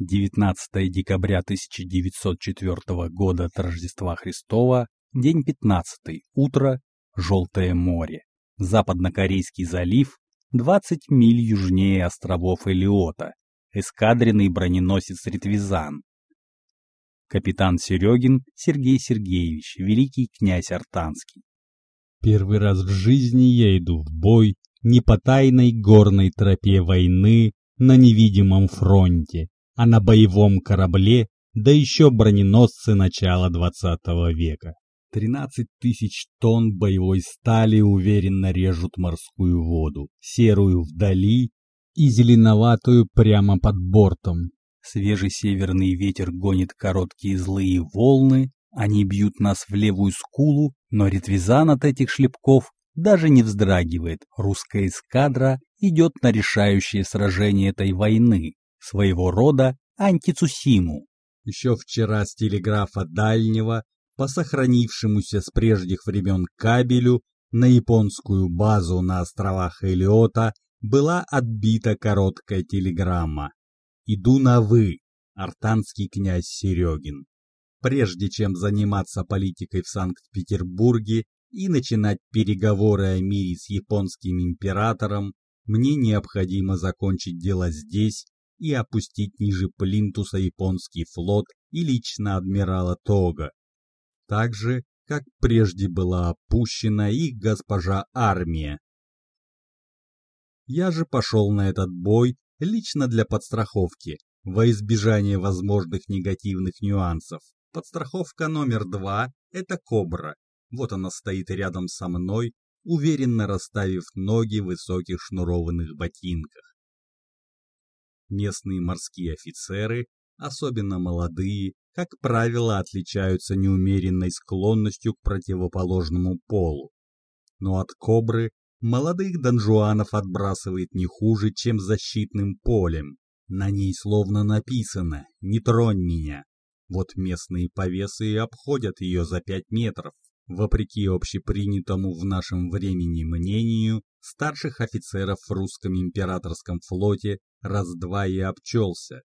19 декабря 1904 года от Рождества Христова, день 15, утро, Желтое море, Западнокорейский залив, 20 миль южнее островов Элиота, эскадренный броненосец Ритвизан. Капитан Серегин Сергей Сергеевич, великий князь Артанский. Первый раз в жизни я иду в бой не по тайной горной тропе войны на невидимом фронте, а на боевом корабле, да еще броненосцы начала двадцатого века. 13 тысяч тонн боевой стали уверенно режут морскую воду, серую вдали и зеленоватую прямо под бортом. Свежий северный ветер гонит короткие злые волны, они бьют нас в левую скулу, но ретвизан от этих шлепков даже не вздрагивает. Русская эскадра идет на решающее сражение этой войны своего рода антицусиму. Еще вчера с телеграфа дальнего, по сохранившемуся с прежних времен кабелю, на японскую базу на островах Элиота была отбита короткая телеграмма. «Иду на «вы», артанский князь Серегин». Прежде чем заниматься политикой в Санкт-Петербурге и начинать переговоры о мире с японским императором, мне необходимо закончить дело здесь и опустить ниже плинтуса японский флот и лично адмирала Тога. Так же, как прежде была опущена их госпожа армия. Я же пошел на этот бой лично для подстраховки, во избежание возможных негативных нюансов. Подстраховка номер два – это «Кобра». Вот она стоит рядом со мной, уверенно расставив ноги в высоких шнурованных ботинках. Местные морские офицеры, особенно молодые, как правило, отличаются неумеренной склонностью к противоположному полу. Но от кобры молодых донжуанов отбрасывает не хуже, чем защитным полем. На ней словно написано «Не тронь меня». Вот местные повесы и обходят ее за пять метров. Вопреки общепринятому в нашем времени мнению, старших офицеров в русском императорском флоте раз-два и обчелся.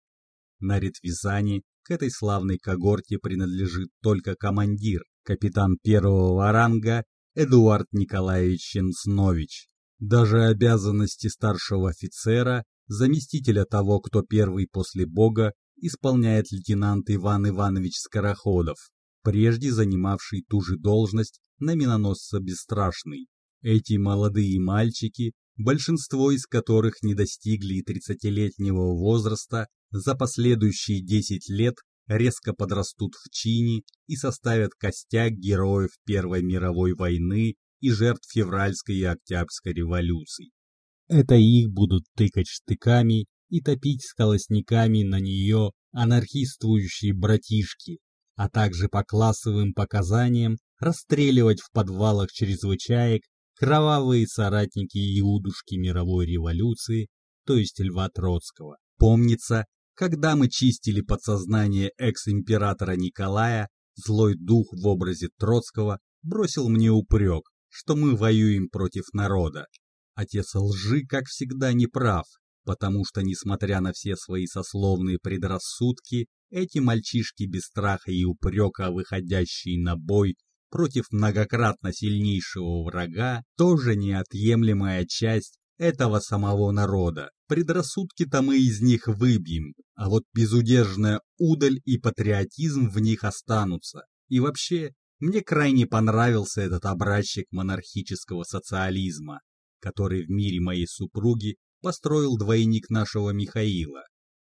На Ретвизане к этой славной когорте принадлежит только командир, капитан первого ранга Эдуард Николаевич Ченснович. Даже обязанности старшего офицера, заместителя того, кто первый после Бога, исполняет лейтенант Иван Иванович Скороходов, прежде занимавший ту же должность на миноносца Бесстрашный. Эти молодые мальчики, большинство из которых не достигли и тридцатилетнего возраста, за последующие десять лет резко подрастут в чине и составят костяк героев Первой мировой войны и жертв февральской и октябрьской революций. Это их будут тыкать штыками и топить сколосниками на нее анархистующие братишки, а также по классовым показаниям расстреливать в подвалах чрезвычаек кровавые соратники Иудушки мировой революции, то есть Льва Троцкого. Помнится, когда мы чистили подсознание экс-императора Николая, злой дух в образе Троцкого бросил мне упрек, что мы воюем против народа. Отец лжи, как всегда, не прав, потому что, несмотря на все свои сословные предрассудки, эти мальчишки без страха и упрека, выходящие на бой против многократно сильнейшего врага, тоже неотъемлемая часть этого самого народа. Предрассудки-то мы из них выбьем, а вот безудержная удаль и патриотизм в них останутся. И вообще, мне крайне понравился этот образчик монархического социализма, который в мире моей супруги построил двойник нашего Михаила.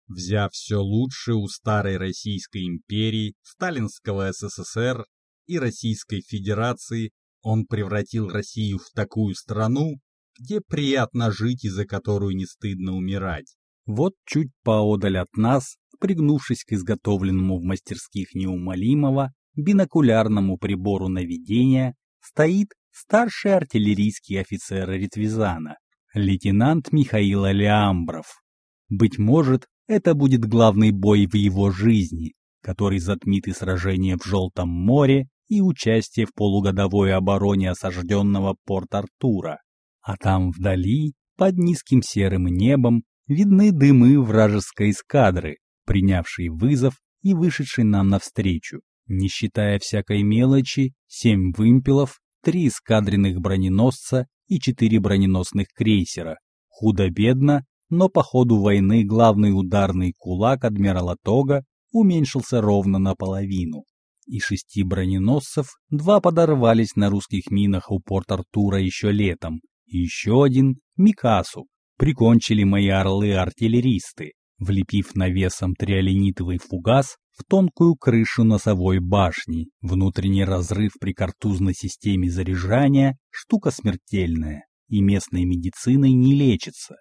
Взяв все лучшее у старой Российской империи, сталинского СССР и Российской Федерации он превратил Россию в такую страну, где приятно жить и за которую не стыдно умирать. Вот чуть поодаль от нас, пригнувшись к изготовленному в мастерских неумолимого бинокулярному прибору наведения, стоит старший артиллерийский офицер Ритвизана, лейтенант Михаил Алиамбров. Быть может, это будет главный бой в его жизни, который затмит и сражение в Желтом море, и участие в полугодовой обороне осажденного Порт-Артура. А там вдали, под низким серым небом, видны дымы вражеской эскадры, принявший вызов и вышедший нам навстречу. Не считая всякой мелочи, семь вымпелов, три эскадренных броненосца и четыре броненосных крейсера. Худо-бедно, но по ходу войны главный ударный кулак адмирала Тога уменьшился ровно наполовину. Из шести броненосцев два подорвались на русских минах у порт Артура еще летом, и еще один — Микасу. Прикончили мои орлы-артиллеристы, влепив навесом триоленитовый фугас в тонкую крышу носовой башни. Внутренний разрыв при картузной системе заряжания – штука смертельная, и местной медициной не лечится.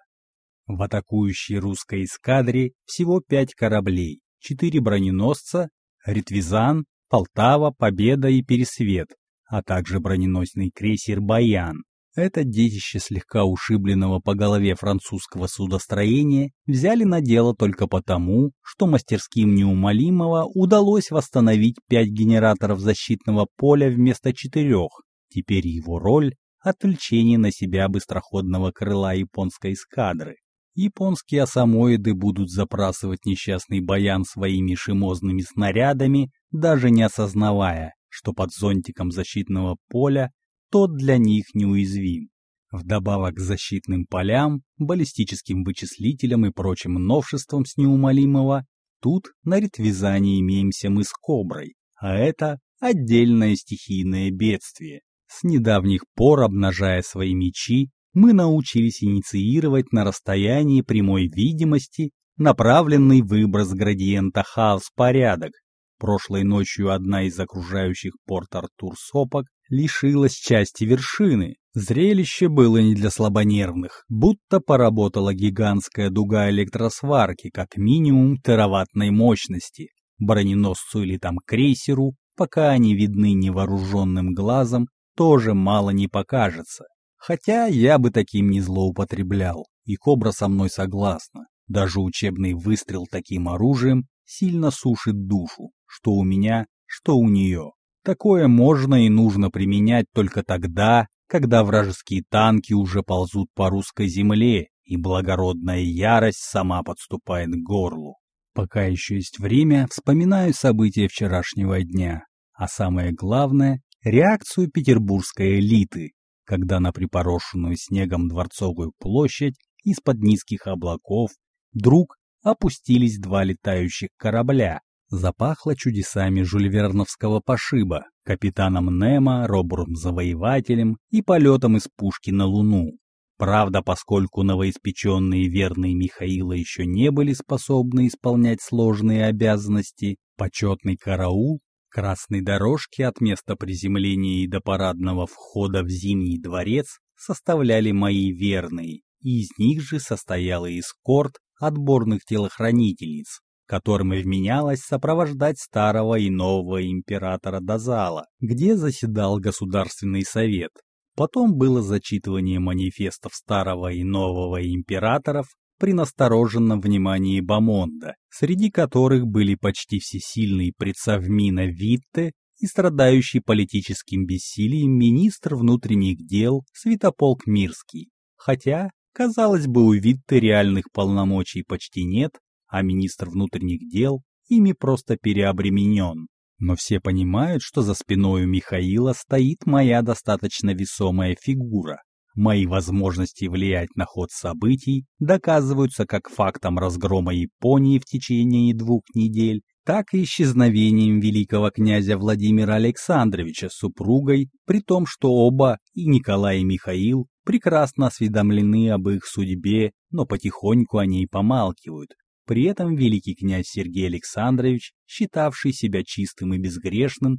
В атакующей русской эскадре всего пять кораблей, четыре броненосца, Ретвизан, Полтава, Победа и Пересвет, а также броненосный крейсер «Баян». Это детище слегка ушибленного по голове французского судостроения взяли на дело только потому, что мастерским неумолимого удалось восстановить пять генераторов защитного поля вместо четырех. Теперь его роль – отвлечение на себя быстроходного крыла японской эскадры. Японские осамоиды будут запрасывать несчастный баян своими шимозными снарядами, даже не осознавая, что под зонтиком защитного поля тот для них неуязвим. Вдобавок к защитным полям, баллистическим вычислителям и прочим новшествам с неумолимого, тут на ретвизане имеемся мы с Коброй, а это отдельное стихийное бедствие. С недавних пор, обнажая свои мечи, мы научились инициировать на расстоянии прямой видимости направленный выброс градиента хаос-порядок. Прошлой ночью одна из окружающих порт Артур сопок лишилась части вершины. Зрелище было не для слабонервных, будто поработала гигантская дуга электросварки, как минимум тераваттной мощности. Броненосцу или там крейсеру, пока они видны невооруженным глазом, тоже мало не покажется. Хотя я бы таким не злоупотреблял, и Кобра со мной согласна. Даже учебный выстрел таким оружием сильно сушит душу, что у меня, что у нее. Такое можно и нужно применять только тогда, когда вражеские танки уже ползут по русской земле, и благородная ярость сама подступает к горлу. Пока еще есть время, вспоминаю события вчерашнего дня, а самое главное — реакцию петербургской элиты, когда на припорошенную снегом дворцовую площадь из-под низких облаков вдруг опустились два летающих корабля, запахло чудесами жульверновского пошиба, капитаном Немо, Робуром-завоевателем и полетом из пушки на Луну. Правда, поскольку новоиспеченные верные Михаила еще не были способны исполнять сложные обязанности, почетный караул, красной дорожки от места приземления и до парадного входа в Зимний дворец составляли мои верные, и из них же состоял эскорт отборных телохранительниц, которым и вменялось сопровождать старого и нового императора до зала, где заседал Государственный совет. Потом было зачитывание манифестов старого и нового императоров при настороженном внимании Бамонда, среди которых были почти всесильный предсовмина Витте и страдающий политическим бессилием министр внутренних дел Святополк Мирский. Хотя, казалось бы, у Витте реальных полномочий почти нет, а министр внутренних дел ими просто переобременен. Но все понимают, что за спиной у Михаила стоит моя достаточно весомая фигура. Мои возможности влиять на ход событий доказываются как фактом разгрома Японии в течение двух недель, так и исчезновением великого князя Владимира Александровича с супругой, при том, что оба, и Николай и Михаил, прекрасно осведомлены об их судьбе, но потихоньку о ней помалкивают, при этом великий князь Сергей Александрович, считавший себя чистым и безгрешным,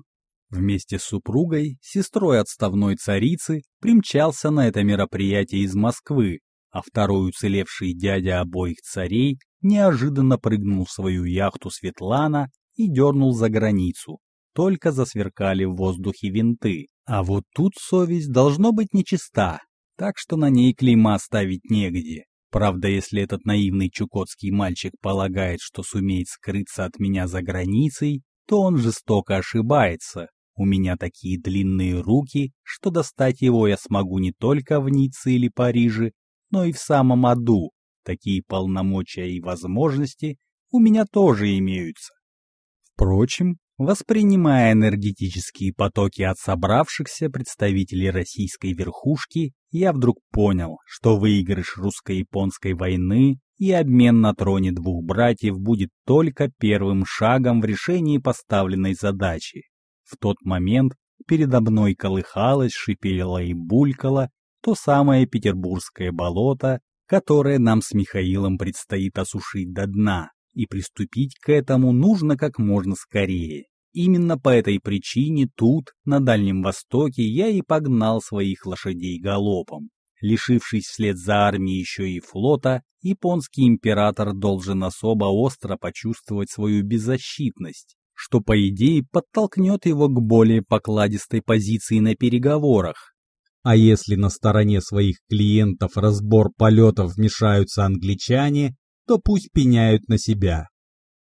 вместе с супругой, сестрой отставной царицы, примчался на это мероприятие из Москвы, а второй уцелевший дядя обоих царей неожиданно прыгнул в свою яхту Светлана и дернул за границу. Только засверкали в воздухе винты. А вот тут совесть должно быть нечиста, так что на ней клейма ставить негде. Правда, если этот наивный чукотский мальчик полагает, что сумеет скрыться от меня за границей, то он жестоко ошибается. У меня такие длинные руки, что достать его я смогу не только в Ницце или Париже, но и в самом аду. Такие полномочия и возможности у меня тоже имеются. Впрочем, воспринимая энергетические потоки от собравшихся представителей российской верхушки, я вдруг понял, что выигрыш русско-японской войны и обмен на троне двух братьев будет только первым шагом в решении поставленной задачи. В тот момент передо мной колыхалось, шипело и булькало то самое петербургское болото, которое нам с Михаилом предстоит осушить до дна, и приступить к этому нужно как можно скорее. Именно по этой причине тут, на Дальнем Востоке, я и погнал своих лошадей галопом. Лишившись вслед за армией еще и флота, японский император должен особо остро почувствовать свою беззащитность, что, по идее, подтолкнет его к более покладистой позиции на переговорах. А если на стороне своих клиентов разбор полетов вмешаются англичане, то пусть пеняют на себя.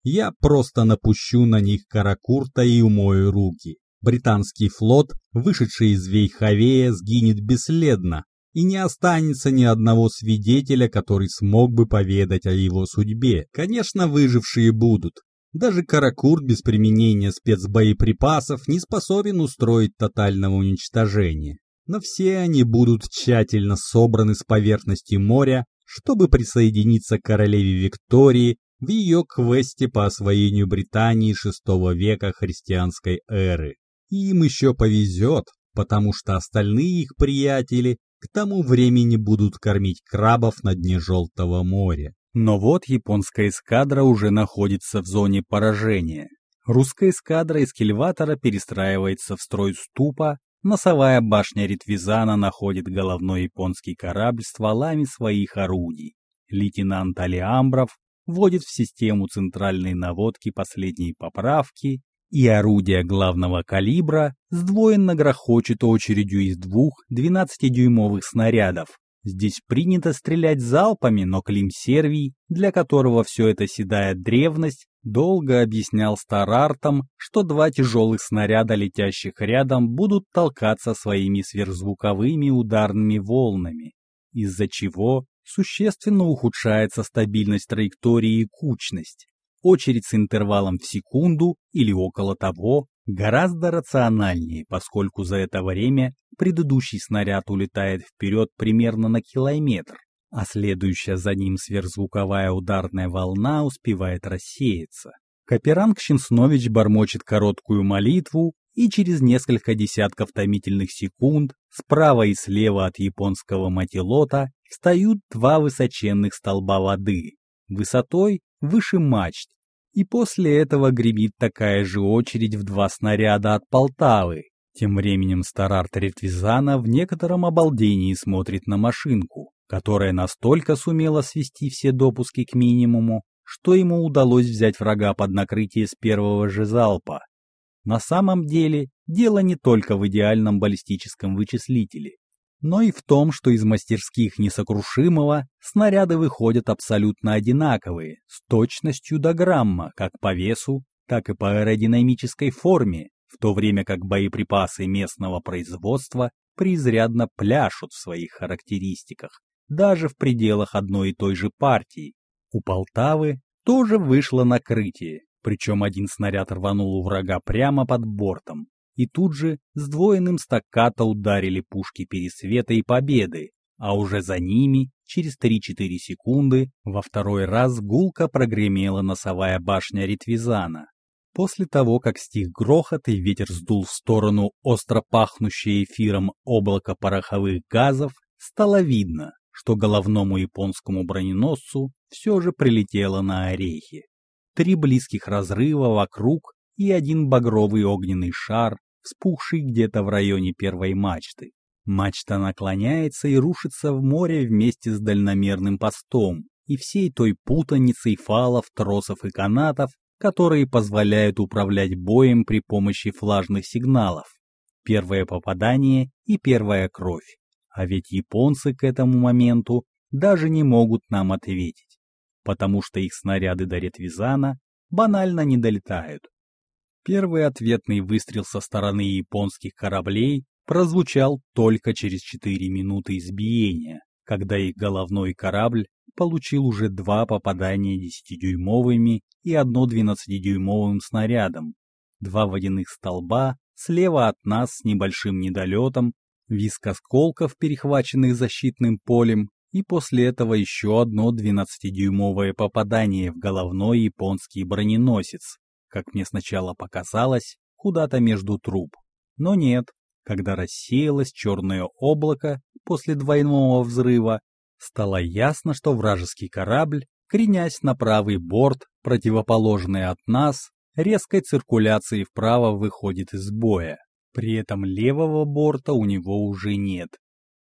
Я просто напущу на них каракурта и умою руки. Британский флот, вышедший из Вейховея, сгинет бесследно, и не останется ни одного свидетеля, который смог бы поведать о его судьбе. Конечно, выжившие будут, даже Каракурт без применения спецбоеприпасов не способен устроить тотального уничтожения. Но все они будут тщательно собраны с поверхности моря, чтобы присоединиться к королеве Виктории в ее квесте по освоению Британии VI века христианской эры. И им еще повезет, потому что остальные их приятели к тому времени будут кормить крабов на дне Желтого моря. Но вот японская эскадра уже находится в зоне поражения. Русская эскадра из кильватора перестраивается в строй ступа, носовая башня Ритвизана находит головной японский корабль стволами своих орудий. Лейтенант Алиамбров вводит в систему центральной наводки последние поправки, и орудие главного калибра сдвоенно грохочет очередью из двух 12-дюймовых снарядов, Здесь принято стрелять залпами, но Клим Сервий, для которого все это седая древность, долго объяснял старартам, что два тяжелых снаряда, летящих рядом, будут толкаться своими сверхзвуковыми ударными волнами, из-за чего существенно ухудшается стабильность траектории и кучность. Очередь с интервалом в секунду или около того гораздо рациональнее, поскольку за это время предыдущий снаряд улетает вперед примерно на километр, а следующая за ним сверхзвуковая ударная волна успевает рассеяться. Каперанг Щенснович бормочет короткую молитву, и через несколько десятков томительных секунд справа и слева от японского матилота встают два высоченных столба воды, высотой выше мачт, и после этого гремит такая же очередь в два снаряда от Полтавы. Тем временем Старарт Ретвизана в некотором обалдении смотрит на машинку, которая настолько сумела свести все допуски к минимуму, что ему удалось взять врага под накрытие с первого же залпа. На самом деле, дело не только в идеальном баллистическом вычислителе но и в том, что из мастерских несокрушимого снаряды выходят абсолютно одинаковые, с точностью до грамма, как по весу, так и по аэродинамической форме, в то время как боеприпасы местного производства преизрядно пляшут в своих характеристиках, даже в пределах одной и той же партии. У Полтавы тоже вышло накрытие, причем один снаряд рванул у врага прямо под бортом, и тут же сдвоенным стаккато ударили пушки Пересвета и Победы, а уже за ними, через 3-4 секунды, во второй раз гулко прогремела носовая башня Ритвизана. После того, как стих грохот и ветер сдул в сторону остро пахнущее эфиром облако пороховых газов, стало видно, что головному японскому броненосцу все же прилетело на орехи. Три близких разрыва вокруг и один багровый огненный шар, вспухший где-то в районе первой мачты. Мачта наклоняется и рушится в море вместе с дальномерным постом и всей той путаницей фалов, тросов и канатов, которые позволяют управлять боем при помощи флажных сигналов. Первое попадание и первая кровь. А ведь японцы к этому моменту даже не могут нам ответить, потому что их снаряды до Ретвизана банально не долетают. Первый ответный выстрел со стороны японских кораблей прозвучал только через 4 минуты избиения, когда их головной корабль получил уже два попадания 10-дюймовыми и одно 12-дюймовым снарядом. Два водяных столба слева от нас с небольшим недолетом, виск осколков, перехваченных защитным полем, и после этого еще одно 12-дюймовое попадание в головной японский броненосец, как мне сначала показалось, куда-то между труб. Но нет, когда рассеялось черное облако после двойного взрыва, стало ясно, что вражеский корабль, кренясь на правый борт, противоположный от нас, резкой циркуляцией вправо выходит из боя. При этом левого борта у него уже нет.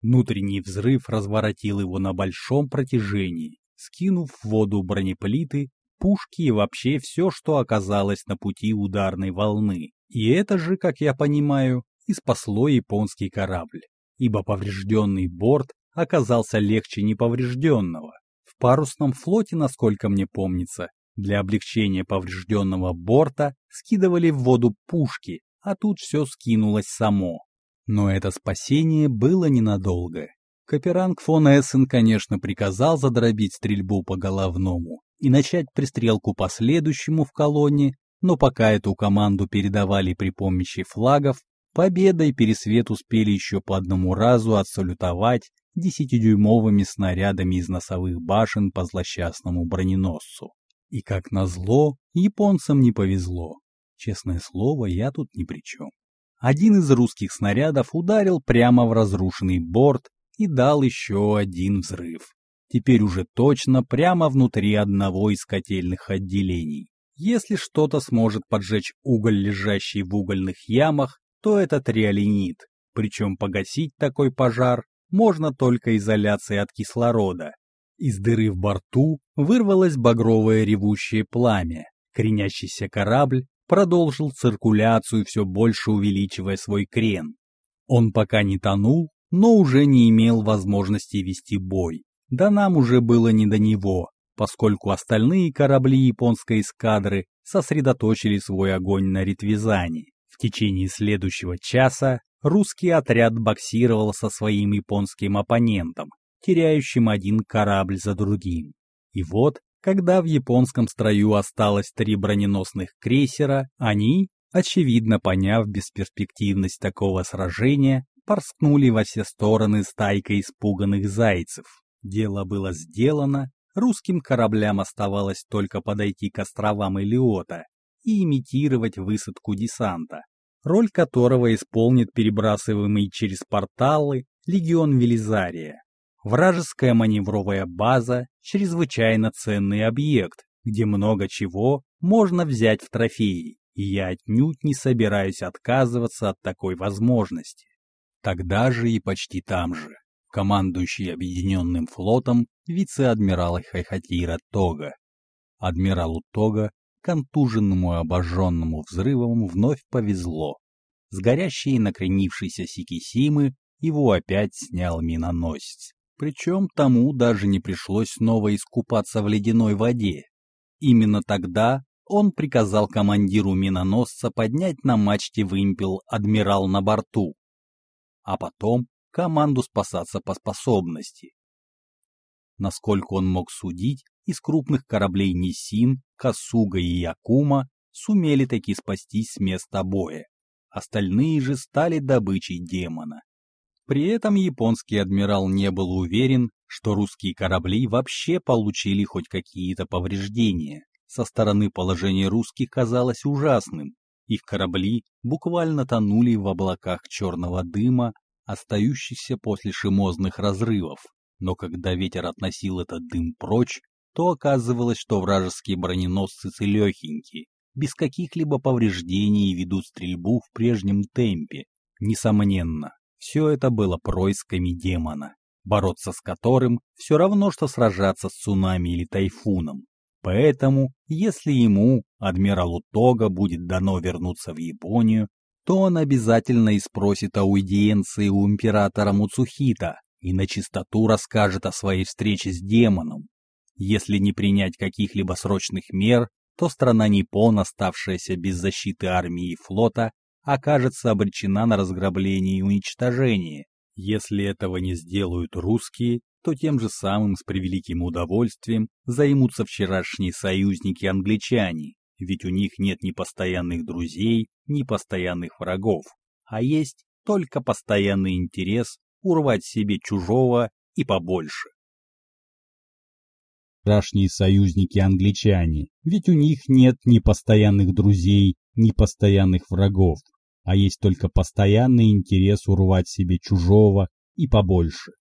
Внутренний взрыв разворотил его на большом протяжении, скинув в воду бронеплиты, пушки и вообще все, что оказалось на пути ударной волны. И это же, как я понимаю, и спасло японский корабль, ибо поврежденный борт оказался легче неповрежденного. В парусном флоте, насколько мне помнится, для облегчения поврежденного борта скидывали в воду пушки, а тут все скинулось само. Но это спасение было ненадолго. Каперанг фон Эссен, конечно, приказал задробить стрельбу по головному и начать пристрелку по следующему в колонне, но пока эту команду передавали при помощи флагов, Победа и Пересвет успели еще по одному разу отсалютовать десятидюймовыми снарядами из носовых башен по злосчастному броненосцу. И как назло, японцам не повезло. Честное слово, я тут ни при чем. Один из русских снарядов ударил прямо в разрушенный борт и дал еще один взрыв. Теперь уже точно прямо внутри одного из котельных отделений. Если что-то сможет поджечь уголь, лежащий в угольных ямах, то это триолинит. Причем погасить такой пожар можно только изоляцией от кислорода. Из дыры в борту вырвалось багровое ревущее пламя. Кренящийся корабль продолжил циркуляцию, все больше увеличивая свой крен. Он пока не тонул, но уже не имел возможности вести бой. Да нам уже было не до него, поскольку остальные корабли японской эскадры сосредоточили свой огонь на Ритвизане. В течение следующего часа русский отряд боксировал со своим японским оппонентом, теряющим один корабль за другим. И вот когда в японском строю осталось три броненосных крейсера, они, очевидно поняв бесперспективность такого сражения, порскнули во все стороны стайкой испуганных зайцев. Дело было сделано, русским кораблям оставалось только подойти к островам Элиота и имитировать высадку десанта, роль которого исполнит перебрасываемый через порталы легион Велизария. Вражеская маневровая база – чрезвычайно ценный объект, где много чего можно взять в трофеи, и я отнюдь не собираюсь отказываться от такой возможности. Тогда же и почти там же, командующий Объединенным флотом вице-адмирал Хайхатира Тога. Адмиралу Тога, контуженному и обожженному взрывом, вновь повезло. С горящей и накренившейся Сикисимы его опять снял миноносец. Причем тому даже не пришлось снова искупаться в ледяной воде. Именно тогда он приказал командиру миноносца поднять на мачте вымпел адмирал на борту, а потом команду спасаться по способности. Насколько он мог судить, из крупных кораблей Нисин, Касуга и Якума сумели таки спастись с места боя. Остальные же стали добычей демона. При этом японский адмирал не был уверен, что русские корабли вообще получили хоть какие-то повреждения. Со стороны положение русских казалось ужасным. Их корабли буквально тонули в облаках черного дыма, остающихся после шимозных разрывов. Но когда ветер относил этот дым прочь, то оказывалось, что вражеские броненосцы целехенькие, без каких-либо повреждений ведут стрельбу в прежнем темпе. Несомненно, все это было происками демона, бороться с которым все равно, что сражаться с цунами или тайфуном. Поэтому, если ему, адмиралу Тога, будет дано вернуться в Японию, то он обязательно и спросит аудиенции у императора Муцухита и на чистоту расскажет о своей встрече с демоном. Если не принять каких-либо срочных мер, то страна Ниппон, оставшаяся без защиты армии и флота, окажется обречена на разграбление и уничтожение. Если этого не сделают русские, то тем же самым с превеликим удовольствием займутся вчерашние союзники-англичане, ведь у них нет ни постоянных друзей, ни постоянных врагов, а есть только постоянный интерес урвать себе чужого и побольше. Вчерашние союзники-англичане, ведь у них нет ни постоянных друзей, ни постоянных врагов, а есть только постоянный интерес урвать себе чужого и побольше.